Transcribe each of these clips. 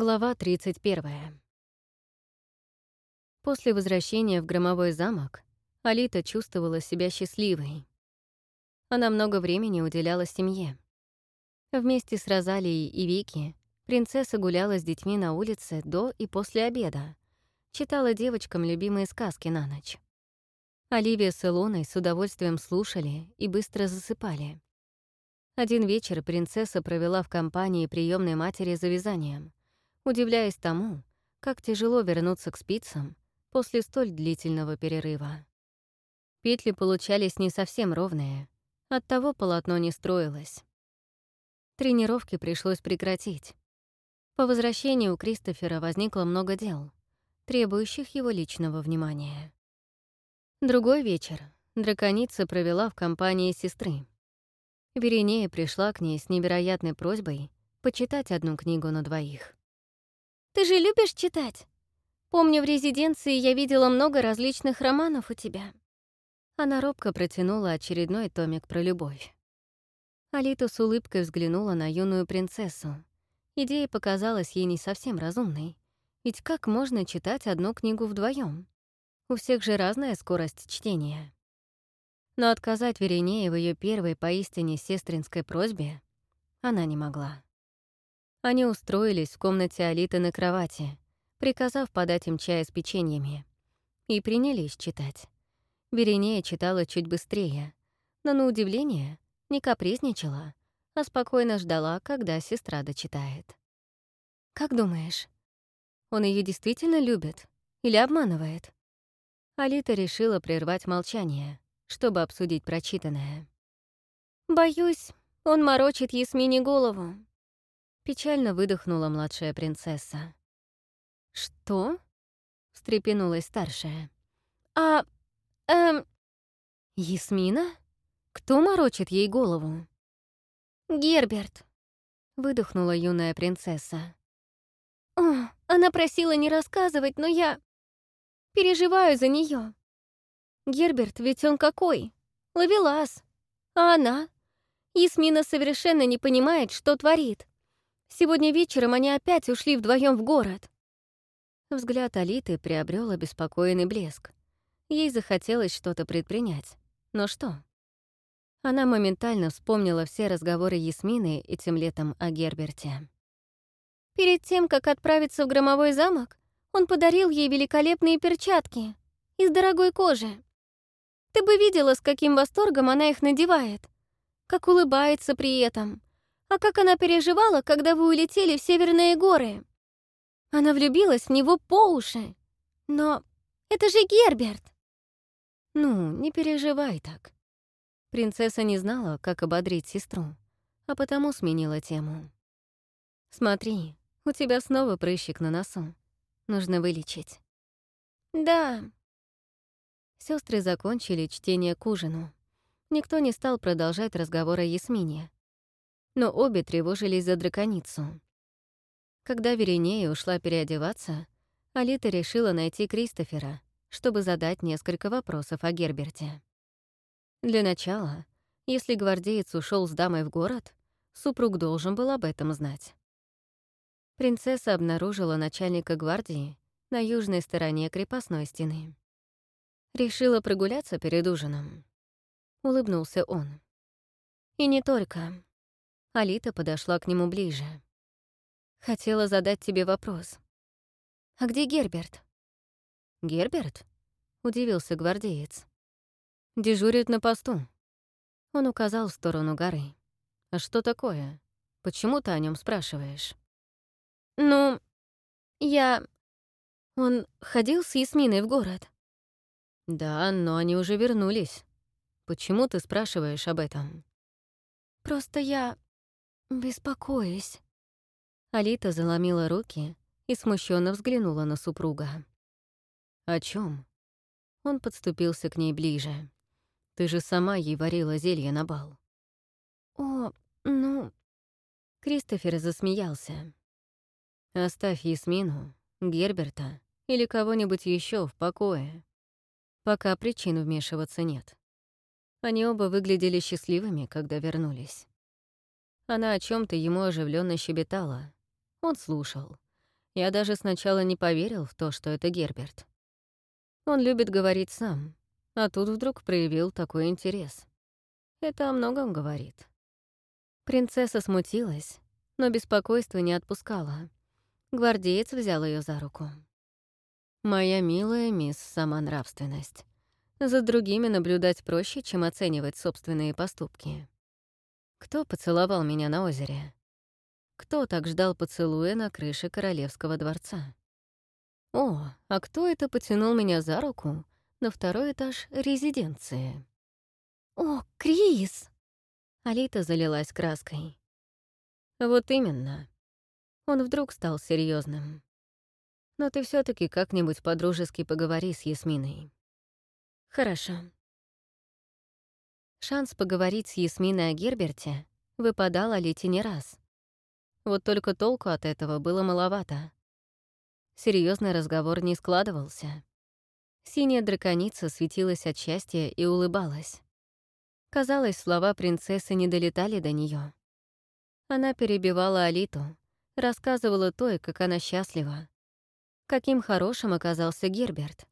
Глава 31. После возвращения в громовой замок Алита чувствовала себя счастливой. Она много времени уделяла семье. Вместе с Розалией и Вики принцесса гуляла с детьми на улице до и после обеда, читала девочкам любимые сказки на ночь. Оливия с Илоной с удовольствием слушали и быстро засыпали. Один вечер принцесса провела в компании приемной матери за вязанием, удивляясь тому, как тяжело вернуться к спицам после столь длительного перерыва. Петли получались не совсем ровные, оттого полотно не строилось. Тренировки пришлось прекратить. По возвращении у Кристофера возникло много дел, требующих его личного внимания. Другой вечер драконица провела в компании сестры. Веринея пришла к ней с невероятной просьбой почитать одну книгу на двоих. «Ты же любишь читать? Помню, в резиденции я видела много различных романов у тебя». Она робко протянула очередной томик про любовь. Алита с улыбкой взглянула на юную принцессу. Идея показалась ей не совсем разумной. Ведь как можно читать одну книгу вдвоем? У всех же разная скорость чтения. Но отказать Веренее в ее первой поистине сестринской просьбе она не могла. Они устроились в комнате Алиты на кровати, приказав подать им чай с печеньями, и принялись читать. Веренея читала чуть быстрее, но, на удивление, не капризничала, а спокойно ждала, когда сестра дочитает. «Как думаешь, он ее действительно любит или обманывает?» Алита решила прервать молчание, чтобы обсудить прочитанное. «Боюсь, он морочит Ясмине голову». Печально выдохнула младшая принцесса. «Что?» — встрепенулась старшая. «А... эм...» «Ясмина? Кто морочит ей голову?» «Герберт», — выдохнула юная принцесса. «О, она просила не рассказывать, но я... Переживаю за нее. Герберт, ведь он какой? Ловелас. А она? Ясмина совершенно не понимает, что творит. Сегодня вечером они опять ушли вдвоем в город. Взгляд Алиты приобрел обеспокоенный блеск. Ей захотелось что-то предпринять. Но что? Она моментально вспомнила все разговоры Ясмины этим летом о Герберте. Перед тем, как отправиться в громовой замок, он подарил ей великолепные перчатки из дорогой кожи. Ты бы видела, с каким восторгом она их надевает, как улыбается при этом, а как она переживала, когда вы улетели в Северные горы. Она влюбилась в него по уши. Но это же Герберт. Ну, не переживай так. Принцесса не знала, как ободрить сестру, а потому сменила тему. Смотри, у тебя снова прыщик на носу. Нужно вылечить. Да. Сестры закончили чтение к ужину. Никто не стал продолжать разговор о Ясмине. Но обе тревожились за драконицу. Когда Веринея ушла переодеваться, Алита решила найти Кристофера, чтобы задать несколько вопросов о Герберте. Для начала, если гвардеец ушел с дамой в город, супруг должен был об этом знать принцесса обнаружила начальника гвардии на южной стороне крепостной стены. Решила прогуляться перед ужином. Улыбнулся он. И не только. Алита подошла к нему ближе. Хотела задать тебе вопрос. «А где Герберт?» «Герберт?» — удивился гвардеец. «Дежурит на посту». Он указал в сторону горы. «А что такое? Почему ты о нем спрашиваешь?» «Ну, я...» Он ходил с Ясминой в город. «Да, но они уже вернулись. Почему ты спрашиваешь об этом?» «Просто я... беспокоюсь». Алита заломила руки и смущенно взглянула на супруга. «О чем? Он подступился к ней ближе. «Ты же сама ей варила зелье на бал». «О, ну...» Кристофер засмеялся. Оставь Ясмину, Герберта или кого-нибудь еще в покое. Пока причин вмешиваться нет. Они оба выглядели счастливыми, когда вернулись. Она о чем то ему оживленно щебетала. Он слушал. Я даже сначала не поверил в то, что это Герберт. Он любит говорить сам, а тут вдруг проявил такой интерес. Это о многом говорит. Принцесса смутилась, но беспокойство не отпускало. Гвардеец взял ее за руку. «Моя милая мисс Самонравственность, за другими наблюдать проще, чем оценивать собственные поступки. Кто поцеловал меня на озере? Кто так ждал поцелуя на крыше королевского дворца? О, а кто это потянул меня за руку на второй этаж резиденции? «О, Крис!» Алита залилась краской. Вот именно. Он вдруг стал серьезным. Но ты все таки как-нибудь по-дружески поговори с Ясминой. Хорошо. Шанс поговорить с Ясминой о Герберте выпадал Алите не раз. Вот только толку от этого было маловато. Серьезный разговор не складывался. Синяя драконица светилась от счастья и улыбалась. Казалось, слова принцессы не долетали до нее. Она перебивала Алиту, рассказывала той, как она счастлива, каким хорошим оказался Герберт,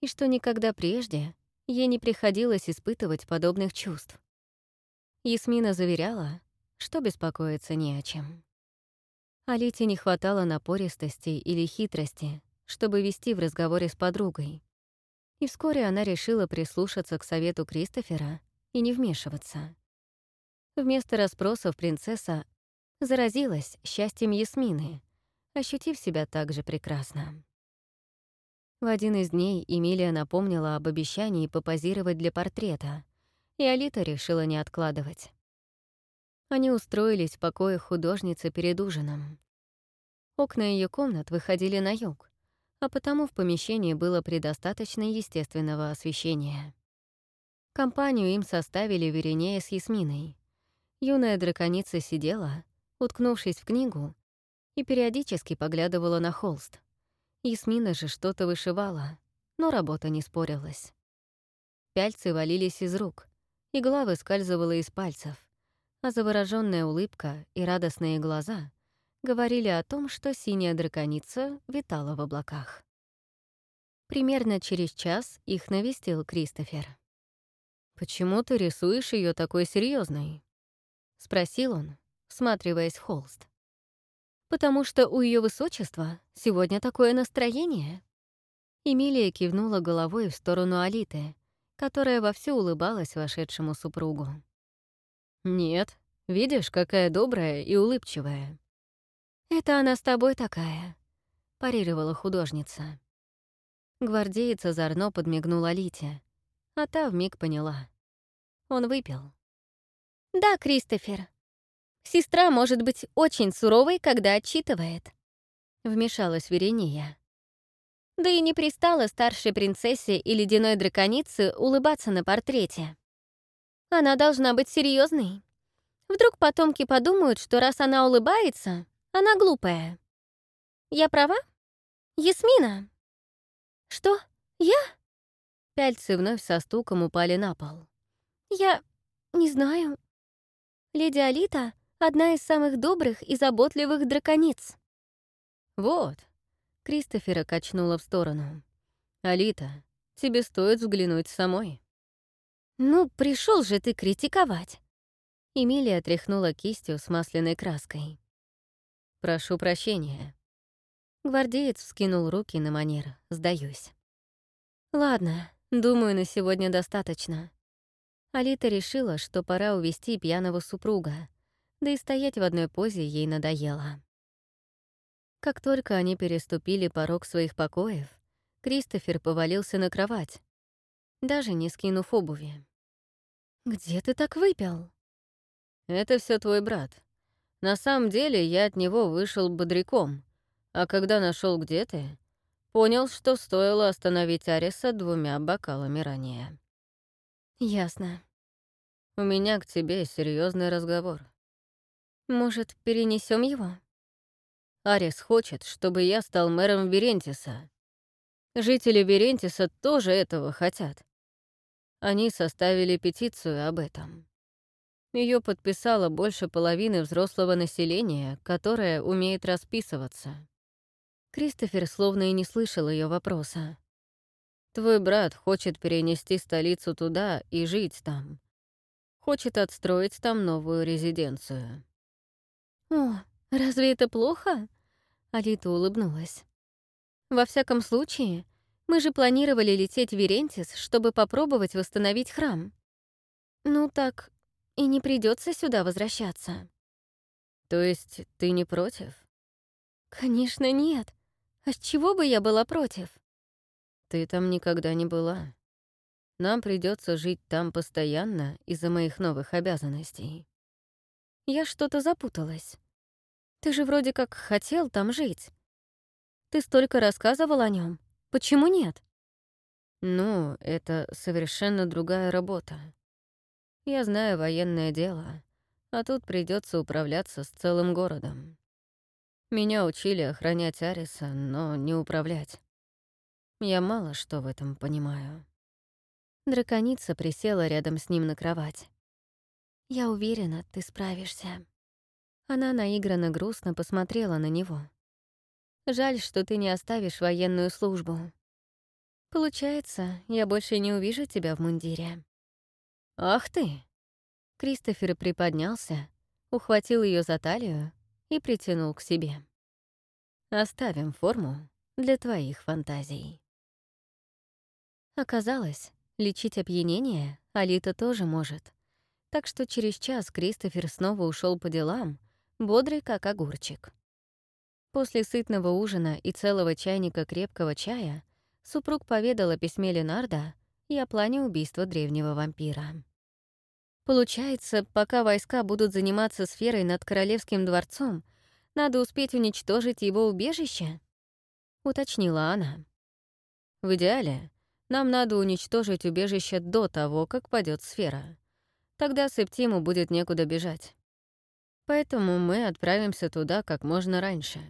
и что никогда прежде ей не приходилось испытывать подобных чувств. Ясмина заверяла, что беспокоиться не о чем. Алите не хватало напористости или хитрости, чтобы вести в разговоре с подругой. И вскоре она решила прислушаться к совету Кристофера и не вмешиваться. Вместо расспросов принцесса заразилась счастьем Ясмины, ощутив себя так же прекрасно. В один из дней Эмилия напомнила об обещании попозировать для портрета, и Алита решила не откладывать. Они устроились в покоях художницы перед ужином. Окна ее комнат выходили на юг, а потому в помещении было предостаточно естественного освещения. Компанию им составили Веринея с Ясминой. Юная драконица сидела, уткнувшись в книгу, и периодически поглядывала на холст. Ясмина же что-то вышивала, но работа не спорилась. Пяльцы валились из рук, игла выскальзывала из пальцев, а заворожённая улыбка и радостные глаза говорили о том, что синяя драконица витала в облаках. Примерно через час их навестил Кристофер. «Почему ты рисуешь ее такой серьезной? спросил он, всматриваясь в холст. «Потому что у ее высочества сегодня такое настроение». Эмилия кивнула головой в сторону Алиты, которая вовсю улыбалась вошедшему супругу. «Нет, видишь, какая добрая и улыбчивая». «Это она с тобой такая», — парировала художница. Гвардеец озорно подмигнул Алите, а та вмиг поняла. Он выпил. «Да, Кристофер. Сестра может быть очень суровой, когда отчитывает», — вмешалась Верения. Да и не пристала старшей принцессе и ледяной драконице улыбаться на портрете. Она должна быть серьезной. Вдруг потомки подумают, что раз она улыбается, она глупая. Я права? Ясмина? Что? Я? Пяльцы вновь со стуком упали на пол. Я не знаю. Леди Алита — одна из самых добрых и заботливых дракониц. Вот. Кристофера качнула в сторону. Алита, тебе стоит взглянуть самой. Ну, пришел же ты критиковать. Эмилия тряхнула кистью с масляной краской. «Прошу прощения». Гвардеец вскинул руки на манер «Сдаюсь». «Ладно, Думаю, на сегодня достаточно. Алита решила, что пора увести пьяного супруга, да и стоять в одной позе ей надоело. Как только они переступили порог своих покоев, Кристофер повалился на кровать, даже не скинув обуви. «Где ты так выпил?» «Это все твой брат. На самом деле я от него вышел бодряком, а когда нашел где ты, Понял, что стоило остановить Ариса двумя бокалами ранее. «Ясно. У меня к тебе серьезный разговор. Может, перенесем его?» Арис хочет, чтобы я стал мэром Верентиса. Жители Верентиса тоже этого хотят. Они составили петицию об этом. Ее подписало больше половины взрослого населения, которое умеет расписываться. Кристофер словно и не слышал ее вопроса. «Твой брат хочет перенести столицу туда и жить там. Хочет отстроить там новую резиденцию». «О, разве это плохо?» Алита улыбнулась. «Во всяком случае, мы же планировали лететь в Верентис, чтобы попробовать восстановить храм. Ну так, и не придется сюда возвращаться». «То есть ты не против?» «Конечно нет. А с чего бы я была против?» «Ты там никогда не была. Нам придется жить там постоянно из-за моих новых обязанностей». Я что-то запуталась. Ты же вроде как хотел там жить. Ты столько рассказывал о нем. Почему нет? Ну, это совершенно другая работа. Я знаю военное дело, а тут придется управляться с целым городом. Меня учили охранять Ариса, но не управлять. Я мало что в этом понимаю. Драконица присела рядом с ним на кровать. «Я уверена, ты справишься». Она наигранно грустно посмотрела на него. «Жаль, что ты не оставишь военную службу. Получается, я больше не увижу тебя в мундире». «Ах ты!» Кристофер приподнялся, ухватил ее за талию и притянул к себе. «Оставим форму для твоих фантазий». Оказалось, лечить опьянение Алита тоже может. Так что через час Кристофер снова ушел по делам, бодрый как огурчик. После сытного ужина и целого чайника крепкого чая супруг поведал о письме Ленарда и о плане убийства древнего вампира. Получается, пока войска будут заниматься сферой над королевским дворцом, надо успеть уничтожить его убежище? Уточнила она. В идеале, нам надо уничтожить убежище до того, как падет сфера. Тогда Септиму будет некуда бежать. Поэтому мы отправимся туда как можно раньше.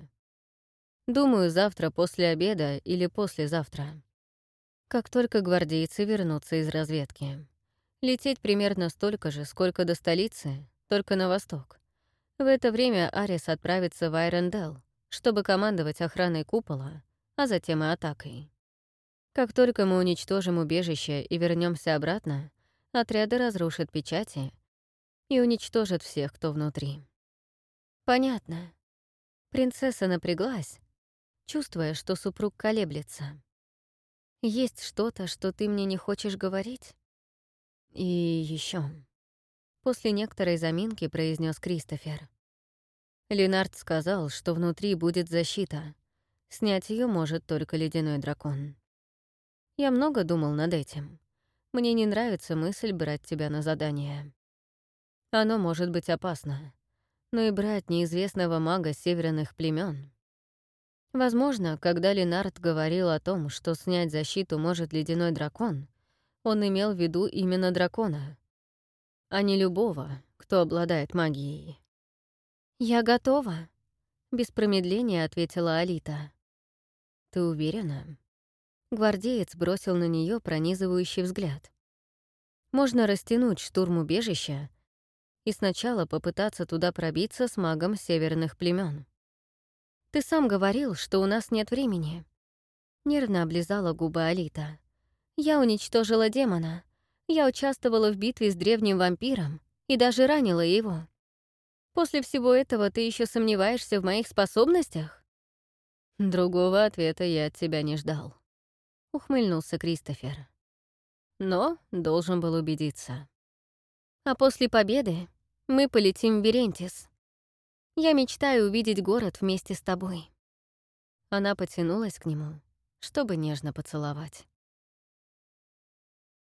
Думаю, завтра после обеда или послезавтра. Как только гвардейцы вернутся из разведки. Лететь примерно столько же, сколько до столицы, только на восток. В это время Арис отправится в Айрендел, чтобы командовать охраной купола, а затем и атакой. Как только мы уничтожим убежище и вернемся обратно, отряды разрушат печати и уничтожат всех, кто внутри. Понятно. Принцесса напряглась, чувствуя, что супруг колеблется. Есть что-то, что ты мне не хочешь говорить? И еще. После некоторой заминки произнес Кристофер. Ленард сказал, что внутри будет защита. Снять ее может только ледяной дракон. Я много думал над этим. Мне не нравится мысль брать тебя на задание. Оно может быть опасно. Но и брать неизвестного мага северных племен. Возможно, когда Ленард говорил о том, что снять защиту может ледяной дракон, он имел в виду именно дракона, а не любого, кто обладает магией. «Я готова», — без промедления ответила Алита. «Ты уверена?» Гвардеец бросил на нее пронизывающий взгляд. «Можно растянуть штурм убежища и сначала попытаться туда пробиться с магом северных племен. «Ты сам говорил, что у нас нет времени». Нервно облизала губы Алита. Я уничтожила демона. Я участвовала в битве с древним вампиром и даже ранила его. После всего этого ты еще сомневаешься в моих способностях? Другого ответа я от тебя не ждал. Ухмыльнулся Кристофер. Но должен был убедиться. А после победы мы полетим в Берентис. Я мечтаю увидеть город вместе с тобой. Она потянулась к нему, чтобы нежно поцеловать.